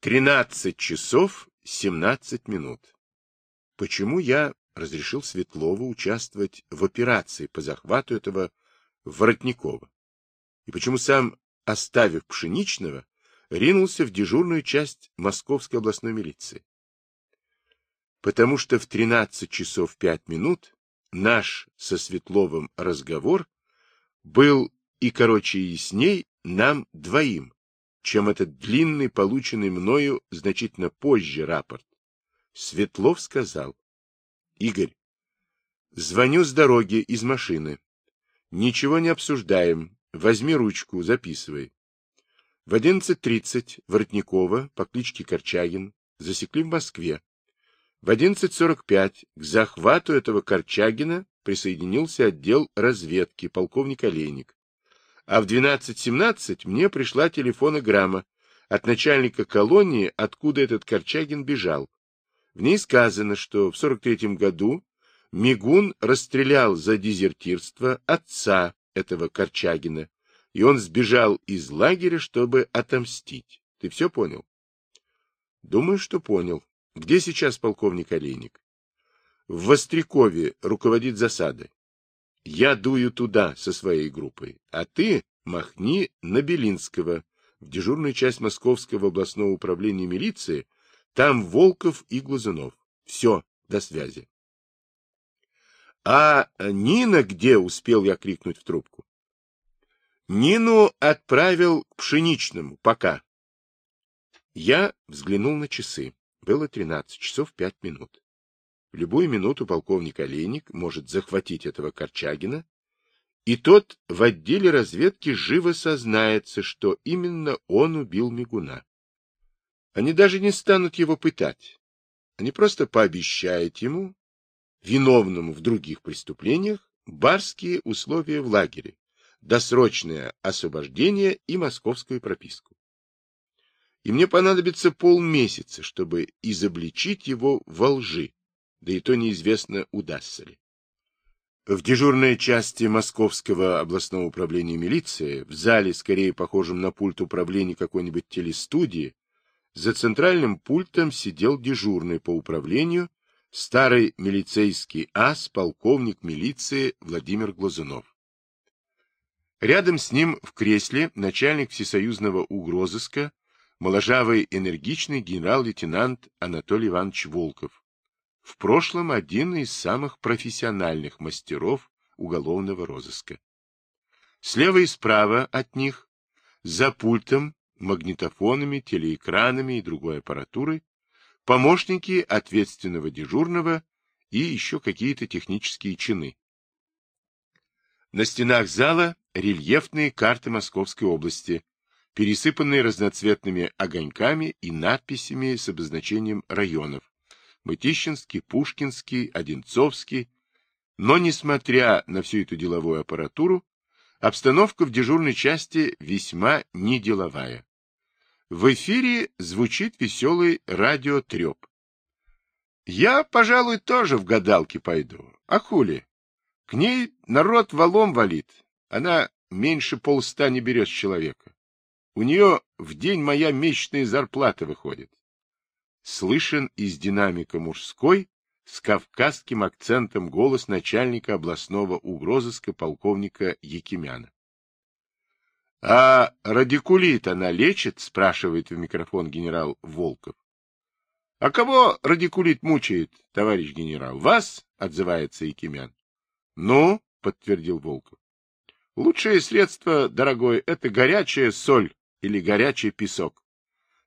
13 часов 17 минут. Почему я разрешил Светлову участвовать в операции по захвату этого Воротникова? И почему сам, оставив Пшеничного, ринулся в дежурную часть Московской областной милиции? Потому что в 13 часов 5 минут наш со Светловым разговор был и короче и ясней нам двоим, чем этот длинный, полученный мною значительно позже рапорт. Светлов сказал, Игорь, звоню с дороги из машины. Ничего не обсуждаем. Возьми ручку, записывай. В 11.30 Воротникова по кличке Корчагин засекли в Москве. В 11.45 к захвату этого Корчагина присоединился отдел разведки, полковник Олейник а в 12.17 мне пришла телефонограмма от начальника колонии, откуда этот Корчагин бежал. В ней сказано, что в 43-м году Мигун расстрелял за дезертирство отца этого Корчагина, и он сбежал из лагеря, чтобы отомстить. Ты все понял? Думаю, что понял. Где сейчас полковник Олейник? В Вострякове руководит засадой. Я дую туда со своей группой, а ты махни на Белинского, в дежурную часть Московского областного управления милиции, там Волков и Глазунов. Все, до связи. — А Нина где? — успел я крикнуть в трубку. — Нину отправил к Пшеничному. Пока. Я взглянул на часы. Было тринадцать часов пять минут. Любую минуту полковник Олейник может захватить этого Корчагина, и тот в отделе разведки живо сознается, что именно он убил Мигуна. Они даже не станут его пытать. Они просто пообещают ему, виновному в других преступлениях, барские условия в лагере, досрочное освобождение и московскую прописку. И мне понадобится полмесяца, чтобы изобличить его во лжи, да и то неизвестно, удастся ли. В дежурной части Московского областного управления милиции, в зале, скорее похожем на пульт управления какой-нибудь телестудии, за центральным пультом сидел дежурный по управлению старый милицейский ас, полковник милиции Владимир Глазунов. Рядом с ним в кресле начальник всесоюзного угрозыска, моложавый энергичный генерал-лейтенант Анатолий Иванович Волков, в прошлом один из самых профессиональных мастеров уголовного розыска. Слева и справа от них, за пультом, магнитофонами, телеэкранами и другой аппаратурой, помощники ответственного дежурного и еще какие-то технические чины. На стенах зала рельефные карты Московской области, пересыпанные разноцветными огоньками и надписями с обозначением районов, Мытищинский, Пушкинский, Одинцовский. Но, несмотря на всю эту деловую аппаратуру, обстановка в дежурной части весьма неделовая. В эфире звучит веселый радиотреп. Я, пожалуй, тоже в гадалки пойду. А хули? К ней народ валом валит. Она меньше полста не берет с человека. У нее в день моя месячная зарплата выходит слышен из динамика мужской с кавказским акцентом голос начальника областного угрозыска полковника Якимяна. — А радикулит она лечит? — спрашивает в микрофон генерал Волков. — А кого радикулит мучает, товарищ генерал? Вас? — отзывается Якимян. — Ну, — подтвердил Волков. — Лучшее средство, дорогой, это горячая соль или горячий песок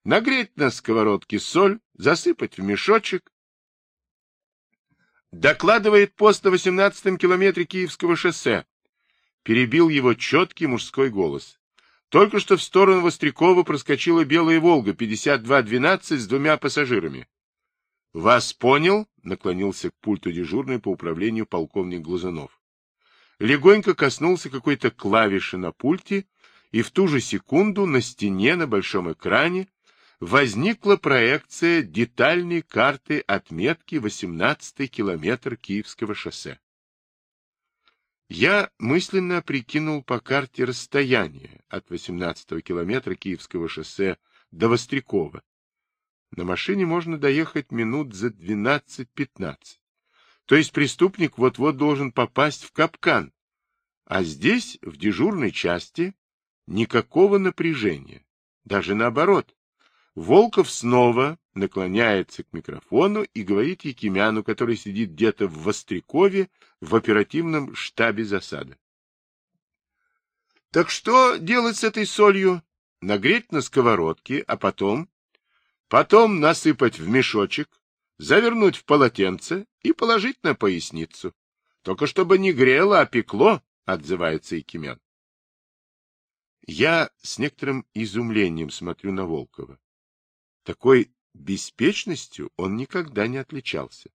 нагреть на сковородке соль, засыпать в мешочек. Докладывает пост на 18-м километре Киевского шоссе. Перебил его четкий мужской голос. Только что в сторону Вострякова проскочила белая «Волга» 5212 с двумя пассажирами. — Вас понял? — наклонился к пульту дежурный по управлению полковник Глазунов. Легонько коснулся какой-то клавиши на пульте, и в ту же секунду на стене на большом экране возникла проекция детальной карты отметки 18-й километр Киевского шоссе. Я мысленно прикинул по карте расстояние от 18-го километра Киевского шоссе до Вострякова На машине можно доехать минут за 12-15. То есть преступник вот-вот должен попасть в капкан. А здесь, в дежурной части, никакого напряжения. Даже наоборот. Волков снова наклоняется к микрофону и говорит Якимяну, который сидит где-то в Вострякове в оперативном штабе засады. Так что делать с этой солью? Нагреть на сковородке, а потом? Потом насыпать в мешочек, завернуть в полотенце и положить на поясницу. Только чтобы не грело, а пекло, отзывается Якимян. Я с некоторым изумлением смотрю на Волкова. Такой беспечностью он никогда не отличался.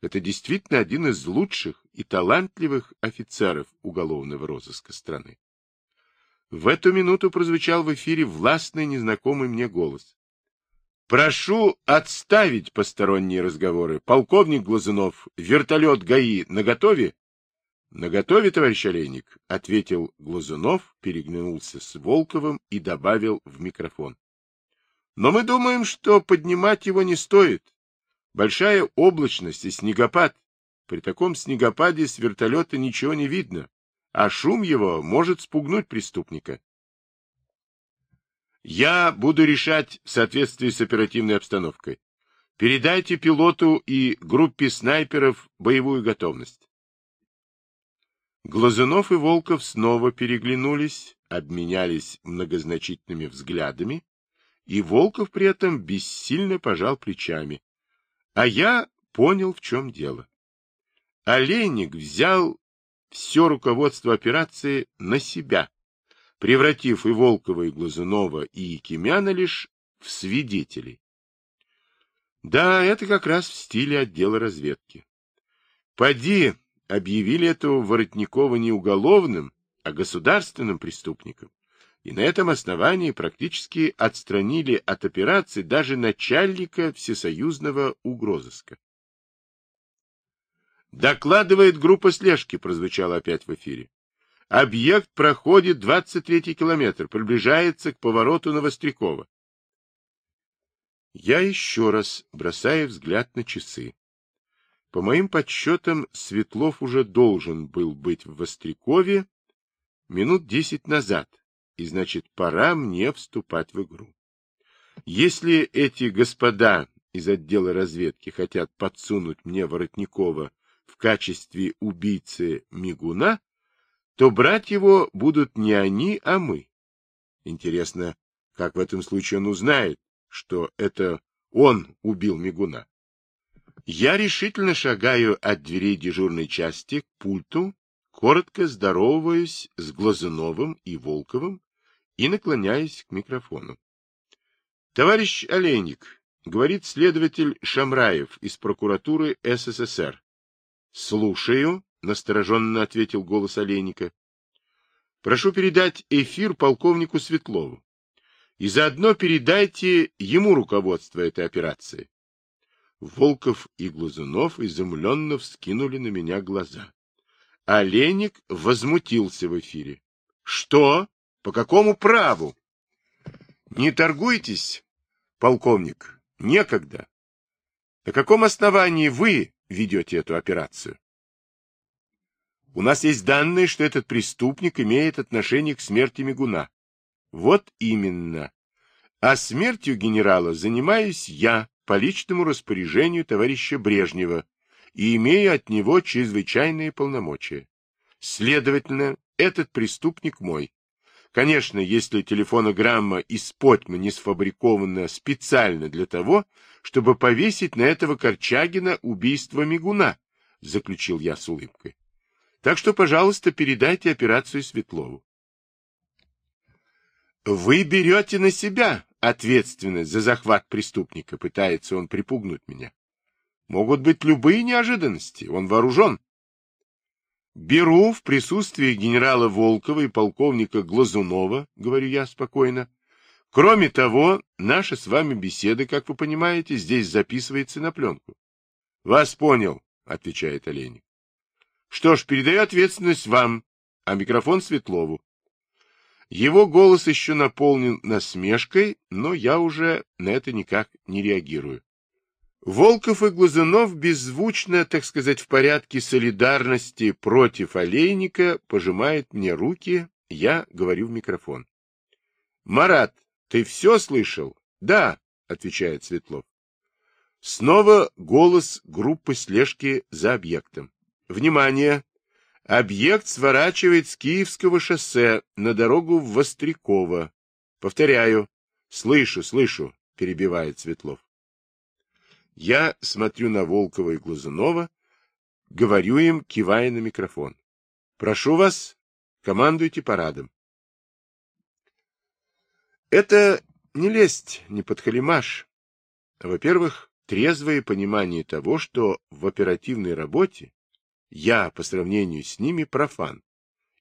Это действительно один из лучших и талантливых офицеров уголовного розыска страны. В эту минуту прозвучал в эфире властный незнакомый мне голос. «Прошу отставить посторонние разговоры. Полковник Глазунов, вертолет ГАИ наготове?» — Наготове, товарищ Олейник, — ответил Глазунов, переглянулся с Волковым и добавил в микрофон. — Но мы думаем, что поднимать его не стоит. Большая облачность и снегопад. При таком снегопаде с вертолета ничего не видно, а шум его может спугнуть преступника. Я буду решать в соответствии с оперативной обстановкой. Передайте пилоту и группе снайперов боевую готовность. Глазунов и Волков снова переглянулись, обменялись многозначительными взглядами, и Волков при этом бессильно пожал плечами. А я понял, в чем дело. Олейник взял все руководство операции на себя, превратив и Волкова, и Глазунова, и Якимяна лишь в свидетелей. Да, это как раз в стиле отдела разведки. Поди, объявили этого Воротникова не уголовным, а государственным преступником, и на этом основании практически отстранили от операции даже начальника всесоюзного угрозыска. «Докладывает группа слежки», — прозвучало опять в эфире. «Объект проходит 23-й километр, приближается к повороту Новострякова». Я еще раз бросаю взгляд на часы. По моим подсчетам, Светлов уже должен был быть в Вострякове минут десять назад, и значит, пора мне вступать в игру. Если эти господа из отдела разведки хотят подсунуть мне Воротникова в качестве убийцы Мигуна, то брать его будут не они, а мы. Интересно, как в этом случае он узнает, что это он убил Мигуна? Я решительно шагаю от дверей дежурной части к пульту, коротко здороваюсь с Глазуновым и Волковым и наклоняюсь к микрофону. — Товарищ Олейник, — говорит следователь Шамраев из прокуратуры СССР. — Слушаю, — настороженно ответил голос Олейника. — Прошу передать эфир полковнику Светлову. И заодно передайте ему руководство этой операции. Волков и Глазунов изумленно вскинули на меня глаза. Оленик возмутился в эфире. — Что? По какому праву? — Не торгуйтесь, полковник, некогда. На каком основании вы ведете эту операцию? У нас есть данные, что этот преступник имеет отношение к смерти Мигуна. Вот именно. А смертью генерала занимаюсь я, по личному распоряжению товарища Брежнева и имея от него чрезвычайные полномочия. Следовательно, этот преступник мой. Конечно, если телефонограмма из Потьмы не сфабрикована специально для того, чтобы повесить на этого Корчагина убийство Мигуна, заключил я с улыбкой. Так что, пожалуйста, передайте операцию Светлову. Вы берете на себя ответственность за захват преступника, пытается он припугнуть меня. Могут быть любые неожиданности, он вооружен. Беру в присутствии генерала Волкова и полковника Глазунова, говорю я спокойно. Кроме того, наша с вами беседа, как вы понимаете, здесь записывается на пленку. — Вас понял, — отвечает Олейник. — Что ж, передаю ответственность вам, а микрофон Светлову. Его голос еще наполнен насмешкой, но я уже на это никак не реагирую. Волков и Глазунов беззвучно, так сказать, в порядке солидарности против олейника пожимает мне руки, я говорю в микрофон. — Марат, ты все слышал? — Да, — отвечает Светлов. Снова голос группы слежки за объектом. Внимание! Объект сворачивает с Киевского шоссе на дорогу в Востряково. Повторяю. Слышу, слышу, перебивает Светлов. Я смотрю на Волкова и Глазунова, говорю им, кивая на микрофон. Прошу вас, командуйте парадом. Это не лесть, не подхалимаш. Во-первых, трезвое понимание того, что в оперативной работе я по сравнению с ними профан.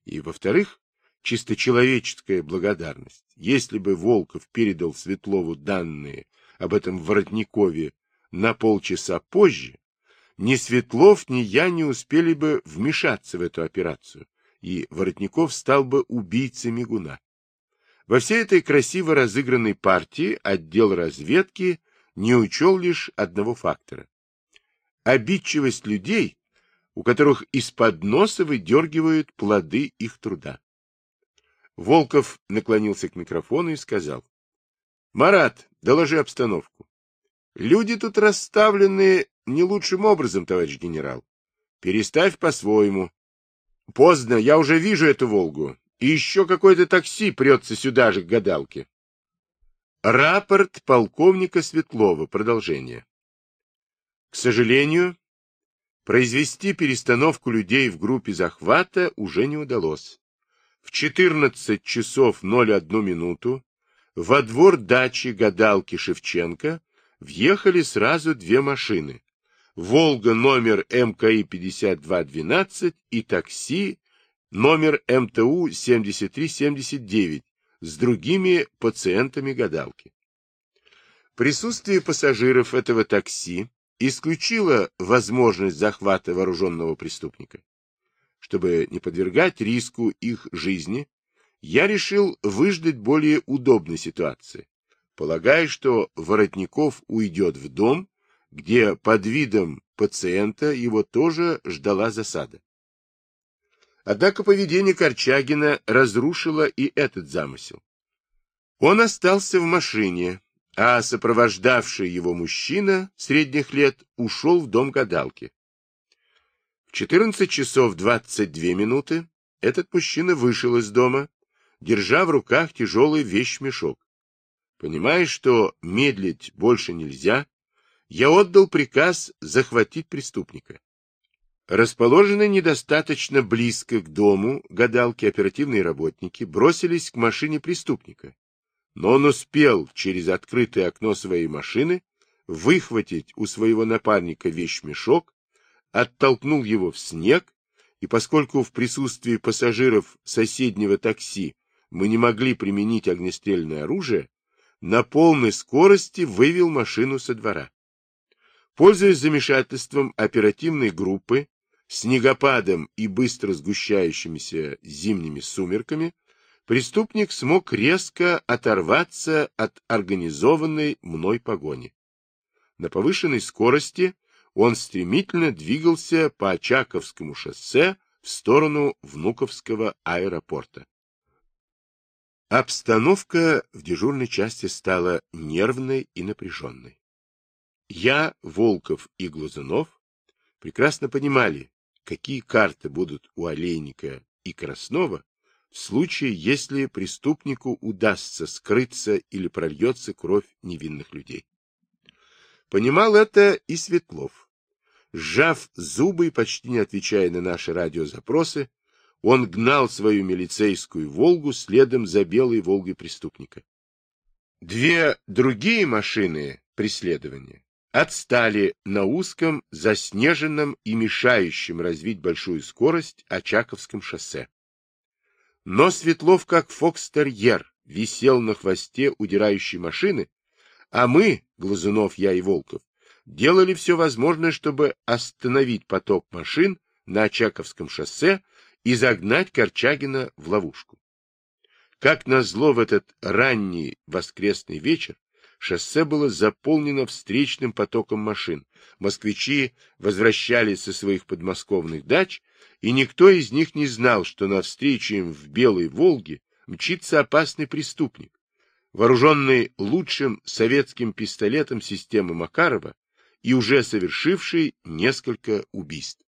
И, во-вторых, чисто человеческая благодарность. Если бы Волков передал Светлову данные об этом Воротникове на полчаса позже, ни Светлов, ни я не успели бы вмешаться в эту операцию, и Воротников стал бы убийцей Мигуна. Во всей этой красиво разыгранной партии отдел разведки не учел лишь одного фактора. Обидчивость людей, у которых из-под носа выдергивают плоды их труда. Волков наклонился к микрофону и сказал. — Марат, доложи обстановку. Люди тут расставлены не лучшим образом, товарищ генерал. Переставь по-своему. Поздно, я уже вижу эту «Волгу». И еще какое-то такси прется сюда же к гадалке. Рапорт полковника Светлова. Продолжение. К сожалению, Произвести перестановку людей в группе захвата уже не удалось. В 14 часов 01 минуту во двор дачи гадалки Шевченко въехали сразу две машины. «Волга» номер МКИ 5212 и такси номер МТУ 7379 с другими пациентами гадалки. Присутствие пассажиров этого такси исключила возможность захвата вооруженного преступника. Чтобы не подвергать риску их жизни, я решил выждать более удобной ситуации, полагая, что Воротников уйдет в дом, где под видом пациента его тоже ждала засада. Однако поведение Корчагина разрушило и этот замысел. Он остался в машине, а сопровождавший его мужчина средних лет ушел в дом гадалки. В 14 часов 22 минуты этот мужчина вышел из дома, держа в руках тяжелый вещмешок. Понимая, что медлить больше нельзя, я отдал приказ захватить преступника. Расположенные недостаточно близко к дому гадалки оперативные работники бросились к машине преступника но он успел через открытое окно своей машины выхватить у своего напарника вещмешок, оттолкнул его в снег, и поскольку в присутствии пассажиров соседнего такси мы не могли применить огнестрельное оружие, на полной скорости вывел машину со двора. Пользуясь замешательством оперативной группы, снегопадом и быстро сгущающимися зимними сумерками, преступник смог резко оторваться от организованной мной погони. На повышенной скорости он стремительно двигался по Очаковскому шоссе в сторону Внуковского аэропорта. Обстановка в дежурной части стала нервной и напряженной. Я, Волков и Глазунов прекрасно понимали, какие карты будут у Олейника и Краснова в случае, если преступнику удастся скрыться или прольется кровь невинных людей. Понимал это и Светлов. Сжав зубы и почти не отвечая на наши радиозапросы, он гнал свою милицейскую «Волгу» следом за белой «Волгой» преступника. Две другие машины преследования отстали на узком, заснеженном и мешающем развить большую скорость Очаковском шоссе. Но Светлов, как фокстерьер, висел на хвосте удирающей машины, а мы, Глазунов, я и Волков, делали все возможное, чтобы остановить поток машин на Очаковском шоссе и загнать Корчагина в ловушку. Как назло в этот ранний воскресный вечер шоссе было заполнено встречным потоком машин. Москвичи возвращались со своих подмосковных дач, и никто из них не знал, что навстречу им в Белой Волге мчится опасный преступник, вооруженный лучшим советским пистолетом системы Макарова и уже совершивший несколько убийств.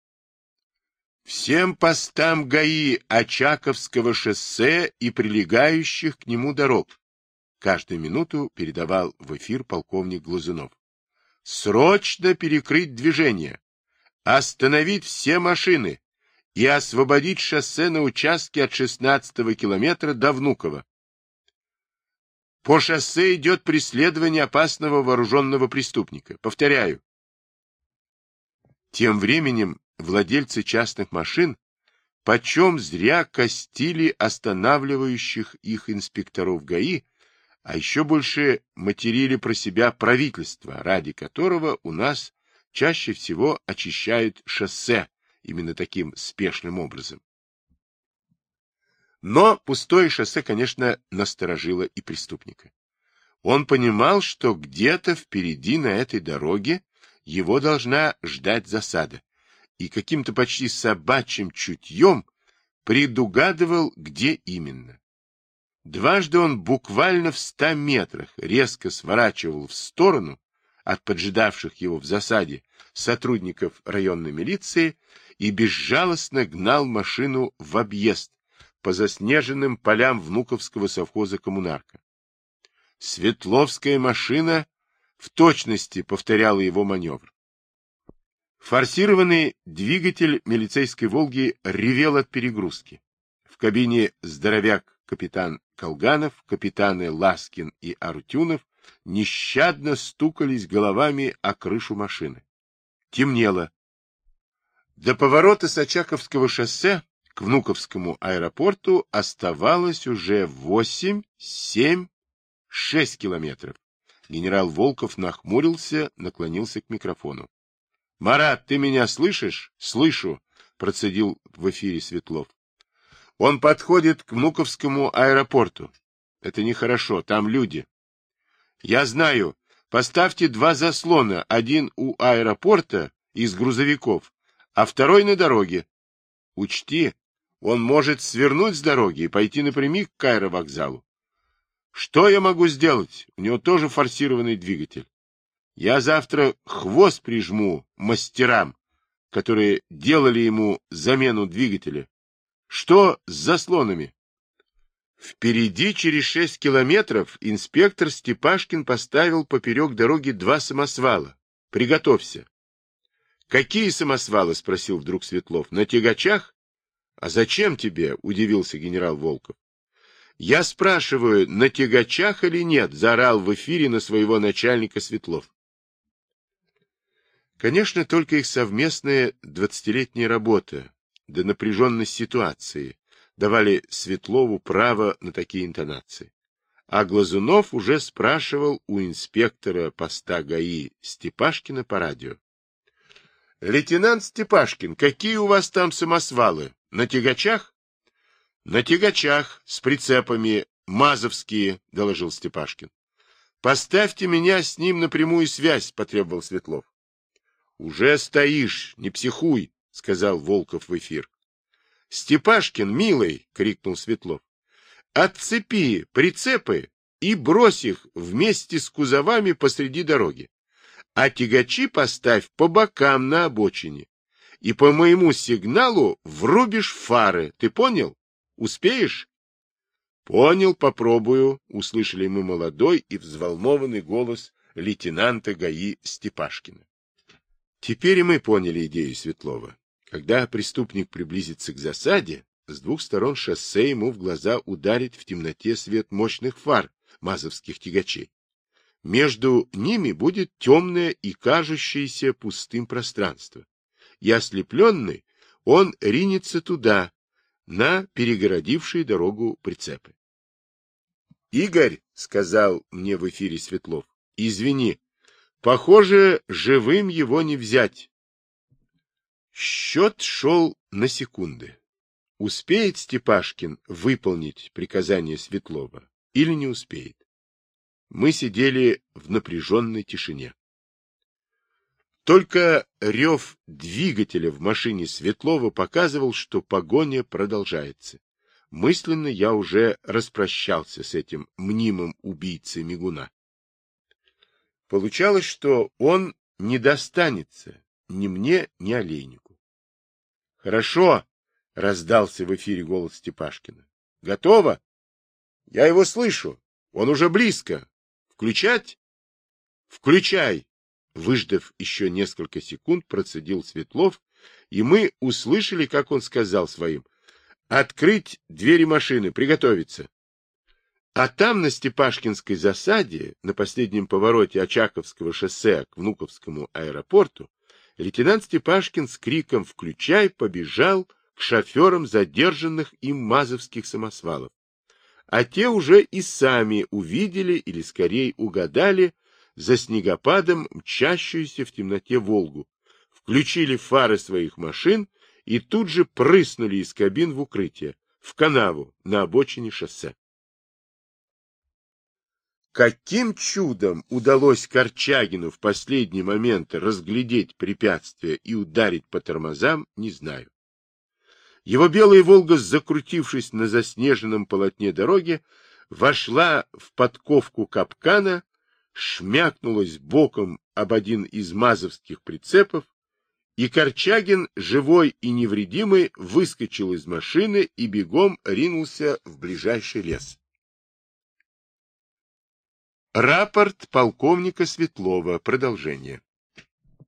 Всем постам ГАИ Очаковского шоссе и прилегающих к нему дорог. Каждую минуту передавал в эфир полковник Глазунов. Срочно перекрыть движение, остановить все машины и освободить шоссе на участке от 16 километра до Внуково. По шоссе идет преследование опасного вооруженного преступника. Повторяю. Тем временем владельцы частных машин почем зря костили останавливающих их инспекторов ГАИ, а еще больше материли про себя правительство, ради которого у нас чаще всего очищают шоссе именно таким спешным образом. Но пустое шоссе, конечно, насторожило и преступника. Он понимал, что где-то впереди на этой дороге его должна ждать засада и каким-то почти собачьим чутьем предугадывал, где именно. Дважды он буквально в ста метрах резко сворачивал в сторону от поджидавших его в засаде сотрудников районной милиции и безжалостно гнал машину в объезд по заснеженным полям внуковского совхоза «Коммунарка». Светловская машина в точности повторяла его маневр. Форсированный двигатель милицейской «Волги» ревел от перегрузки. В кабине здоровяк капитан Колганов, капитаны Ласкин и Арутюнов нещадно стукались головами о крышу машины. Темнело. До поворота с Очаковского шоссе к Внуковскому аэропорту оставалось уже восемь, семь, шесть километров. Генерал Волков нахмурился, наклонился к микрофону. — Марат, ты меня слышишь? — Слышу, — процедил в эфире Светлов. — Он подходит к Внуковскому аэропорту. Это нехорошо, там люди. — Я знаю. Поставьте два заслона, один у аэропорта из грузовиков, а второй на дороге. Учти, он может свернуть с дороги и пойти напрямик к аэровокзалу. Что я могу сделать? У него тоже форсированный двигатель. Я завтра хвост прижму мастерам, которые делали ему замену двигателя. Что с заслонами? Впереди, через шесть километров, инспектор Степашкин поставил поперек дороги два самосвала. Приготовься. — Какие самосвалы? — спросил вдруг Светлов. — На тягачах? — А зачем тебе? — удивился генерал Волков. — Я спрашиваю, на тягачах или нет? — заорал в эфире на своего начальника Светлов. Конечно, только их совместная двадцатилетняя работа, да напряженность ситуации давали Светлову право на такие интонации. А Глазунов уже спрашивал у инспектора поста ГАИ Степашкина по радио. — Лейтенант Степашкин, какие у вас там самосвалы? На тягачах? — На тягачах, с прицепами, мазовские, — доложил Степашкин. — Поставьте меня с ним на прямую связь, — потребовал Светлов. — Уже стоишь, не психуй, — сказал Волков в эфир. — Степашкин, милый, — крикнул Светлов, — отцепи прицепы и брось их вместе с кузовами посреди дороги, а тягачи поставь по бокам на обочине, и по моему сигналу врубишь фары, ты понял? Успеешь? — Понял, попробую, — услышали мы молодой и взволнованный голос лейтенанта ГАИ Степашкина. Теперь и мы поняли идею Светлова. Когда преступник приблизится к засаде, с двух сторон шоссе ему в глаза ударит в темноте свет мощных фар мазовских тягачей. Между ними будет темное и кажущееся пустым пространство. И ослепленный он ринется туда, на перегородившие дорогу прицепы. — Игорь, — сказал мне в эфире Светлов, — извини, Похоже, живым его не взять. Счет шел на секунды. успеет Степашкин выполнить приказание Светлова или не успеет. Мы сидели в напряженной тишине. Только рев двигателя в машине Светлова показывал, что погоня продолжается. Мысленно я уже распрощался с этим мнимым убийцей Мигуна. Получалось, что он не достанется ни мне, ни Олейнику. — Хорошо, — раздался в эфире голос Степашкина. — Готово? — Я его слышу. Он уже близко. Включать? — Включай. Выждав еще несколько секунд, процедил Светлов, и мы услышали, как он сказал своим. — Открыть двери машины, приготовиться. А там, на Степашкинской засаде, на последнем повороте Очаковского шоссе к Внуковскому аэропорту, лейтенант Степашкин с криком «Включай!» побежал к шоферам задержанных им мазовских самосвалов. А те уже и сами увидели, или скорее угадали, за снегопадом мчащуюся в темноте Волгу, включили фары своих машин и тут же прыснули из кабин в укрытие, в канаву на обочине шоссе. Каким чудом удалось Корчагину в последний момент разглядеть препятствие и ударить по тормозам, не знаю. Его белая «Волга», закрутившись на заснеженном полотне дороги, вошла в подковку капкана, шмякнулась боком об один из мазовских прицепов, и Корчагин, живой и невредимый, выскочил из машины и бегом ринулся в ближайший лес. Рапорт полковника Светлова. Продолжение.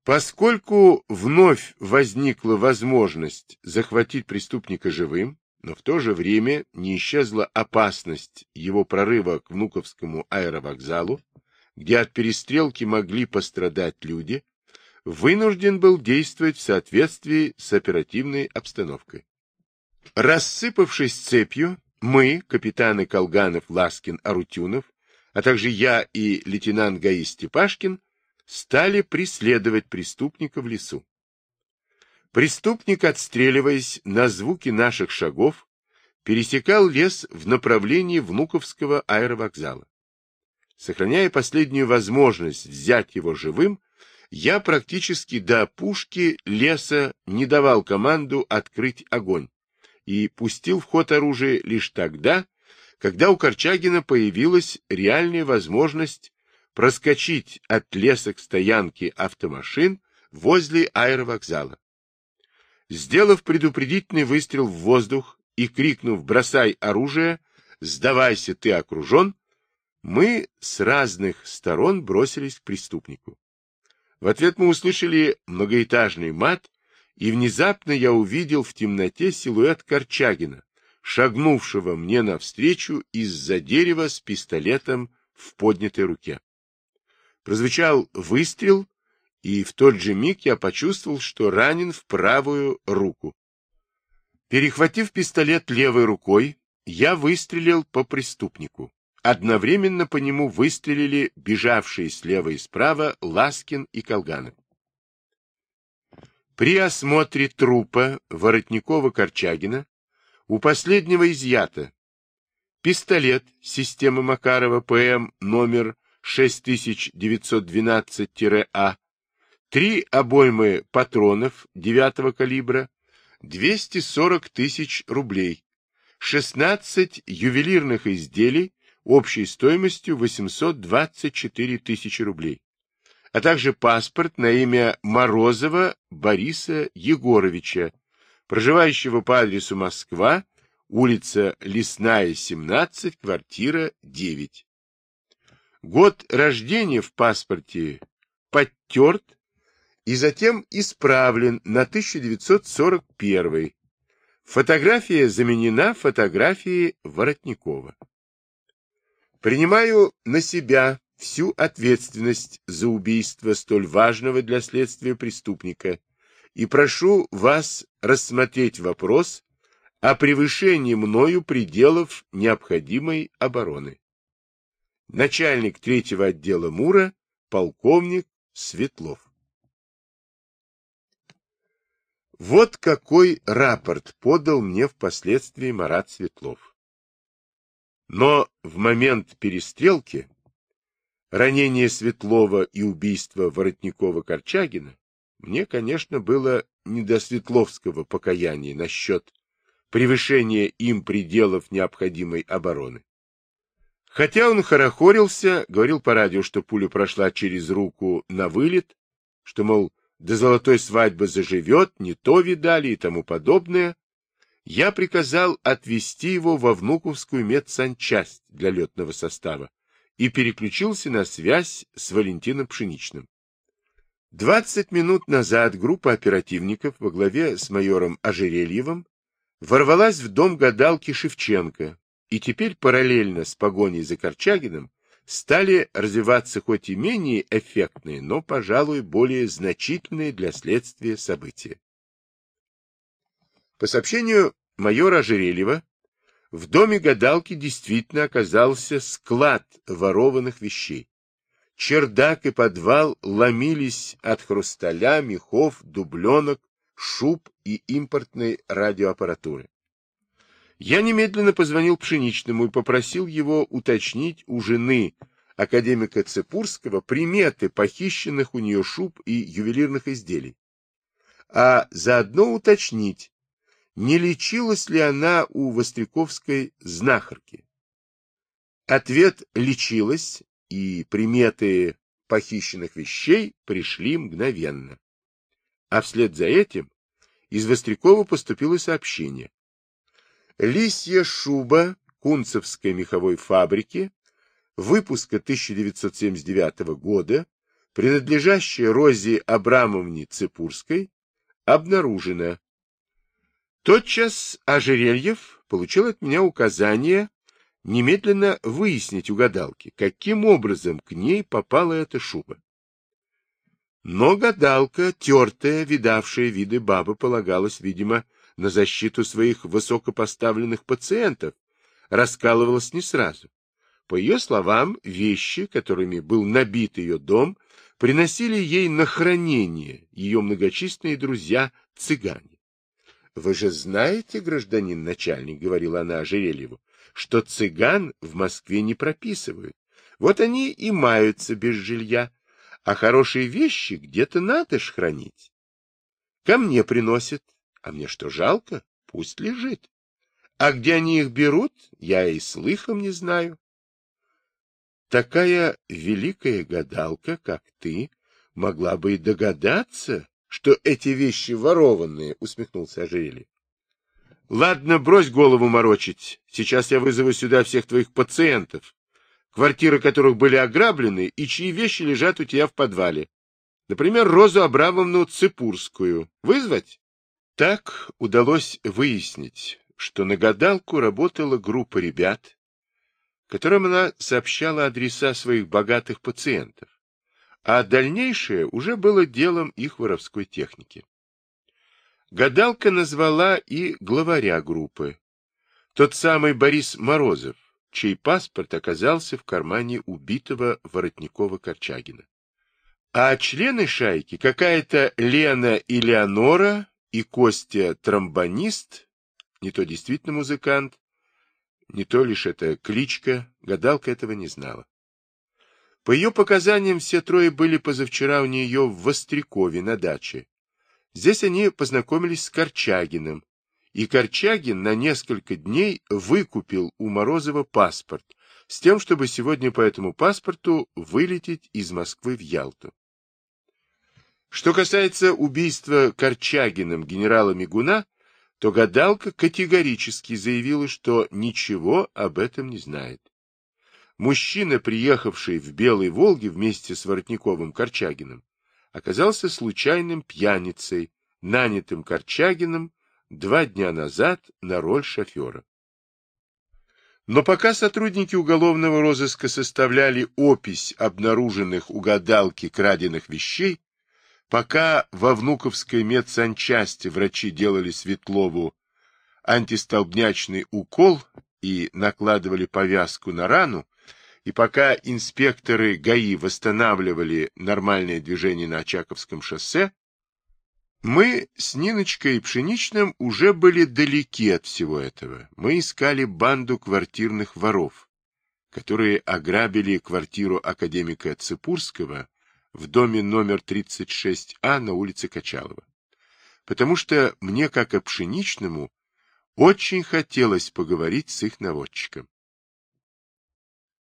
Поскольку вновь возникла возможность захватить преступника живым, но в то же время не исчезла опасность его прорыва к Внуковскому аэровокзалу, где от перестрелки могли пострадать люди, вынужден был действовать в соответствии с оперативной обстановкой. Рассыпавшись цепью, мы, капитаны Колганов, Ласкин, Арутюнов, а также я и лейтенант ГАИ Степашкин, стали преследовать преступника в лесу. Преступник, отстреливаясь на звуки наших шагов, пересекал лес в направлении Внуковского аэровокзала. Сохраняя последнюю возможность взять его живым, я практически до опушки леса не давал команду открыть огонь и пустил в ход оружие лишь тогда, когда у Корчагина появилась реальная возможность проскочить от леса к стоянке автомашин возле аэровокзала. Сделав предупредительный выстрел в воздух и крикнув «бросай оружие», «сдавайся, ты окружен», мы с разных сторон бросились к преступнику. В ответ мы услышали многоэтажный мат, и внезапно я увидел в темноте силуэт Корчагина, шагнувшего мне навстречу из-за дерева с пистолетом в поднятой руке. Прозвучал выстрел, и в тот же миг я почувствовал, что ранен в правую руку. Перехватив пистолет левой рукой, я выстрелил по преступнику. Одновременно по нему выстрелили бежавшие слева и справа Ласкин и Колганов. При осмотре трупа Воротникова-Корчагина у последнего изъято пистолет системы Макарова ПМ номер 6912-А, три обоймы патронов 9 калибра, 240 тысяч рублей, 16 ювелирных изделий общей стоимостью 824 тысячи рублей, а также паспорт на имя Морозова Бориса Егоровича, проживающего по адресу Москва, улица Лесная, 17, квартира 9. Год рождения в паспорте подтерт и затем исправлен на 1941. Фотография заменена фотографией Воротникова. Принимаю на себя всю ответственность за убийство столь важного для следствия преступника и прошу вас рассмотреть вопрос о превышении мною пределов необходимой обороны. Начальник третьего отдела МУРа, полковник Светлов. Вот какой рапорт подал мне впоследствии Марат Светлов. Но в момент перестрелки ранение Светлова и убийство Воротникова-Корчагина мне, конечно, было не до Светловского покаяния насчет превышения им пределов необходимой обороны. Хотя он хорохорился, говорил по радио, что пуля прошла через руку на вылет, что, мол, до золотой свадьбы заживет, не то видали и тому подобное, я приказал отвезти его во Внуковскую медсанчасть для летного состава и переключился на связь с Валентином Пшеничным. Двадцать минут назад группа оперативников во главе с майором Ожерельевым ворвалась в дом гадалки Шевченко, и теперь параллельно с погоней за Корчагиным стали развиваться хоть и менее эффектные, но, пожалуй, более значительные для следствия события. По сообщению майора Ожерельева, в доме гадалки действительно оказался склад ворованных вещей. Чердак и подвал ломились от хрусталя, мехов, дубленок, шуб и импортной радиоаппаратуры. Я немедленно позвонил Пшеничному и попросил его уточнить у жены академика Цепурского приметы похищенных у нее шуб и ювелирных изделий, а заодно уточнить, не лечилась ли она у Востряковской знахарки. Ответ «лечилась», и приметы похищенных вещей пришли мгновенно. А вслед за этим из Вострякова поступило сообщение. Лисья шуба Кунцевской меховой фабрики выпуска 1979 года, принадлежащая Розе Абрамовне Цепурской, обнаружена. Тотчас Ожерельев получил от меня указание немедленно выяснить у гадалки, каким образом к ней попала эта шуба. Но гадалка, тертая, видавшая виды баба, полагалась, видимо, на защиту своих высокопоставленных пациентов, раскалывалась не сразу. По ее словам, вещи, которыми был набит ее дом, приносили ей на хранение ее многочисленные друзья-цыгане. — Вы же знаете, гражданин начальник, — говорила она Ожерельеву, — что цыган в Москве не прописывают. Вот они и маются без жилья, а хорошие вещи где-то надо ж хранить. Ко мне приносят, а мне что, жалко? Пусть лежит. А где они их берут, я и слыхом не знаю. Такая великая гадалка, как ты, могла бы и догадаться, что эти вещи ворованные, — усмехнулся Ожерельев. — Ладно, брось голову морочить. Сейчас я вызову сюда всех твоих пациентов, квартиры которых были ограблены и чьи вещи лежат у тебя в подвале. Например, Розу Абрамовну Цепурскую. Вызвать? Так удалось выяснить, что на гадалку работала группа ребят, которым она сообщала адреса своих богатых пациентов, а дальнейшее уже было делом их воровской техники. Гадалка назвала и главаря группы, тот самый Борис Морозов, чей паспорт оказался в кармане убитого Воротникова-Корчагина. А члены шайки какая-то Лена и Леонора и Костя тромбонист, не то действительно музыкант, не то лишь это кличка, гадалка этого не знала. По ее показаниям, все трое были позавчера у нее в Вострякове на даче. Здесь они познакомились с Корчагиным, и Корчагин на несколько дней выкупил у Морозова паспорт, с тем, чтобы сегодня по этому паспорту вылететь из Москвы в Ялту. Что касается убийства Корчагиным генерала Мигуна, то гадалка категорически заявила, что ничего об этом не знает. Мужчина, приехавший в Белой Волге вместе с Воротниковым Корчагиным, оказался случайным пьяницей, нанятым Корчагиным два дня назад на роль шофера. Но пока сотрудники уголовного розыска составляли опись обнаруженных у гадалки краденных вещей, Пока во Внуковской медсанчасти врачи делали Светлову антистолбнячный укол и накладывали повязку на рану, и пока инспекторы ГАИ восстанавливали нормальное движение на Очаковском шоссе, Мы с Ниночкой и Пшеничным уже были далеки от всего этого. Мы искали банду квартирных воров, которые ограбили квартиру академика Цепурского в доме номер 36А на улице Качалова. Потому что мне, как и Пшеничному, очень хотелось поговорить с их наводчиком.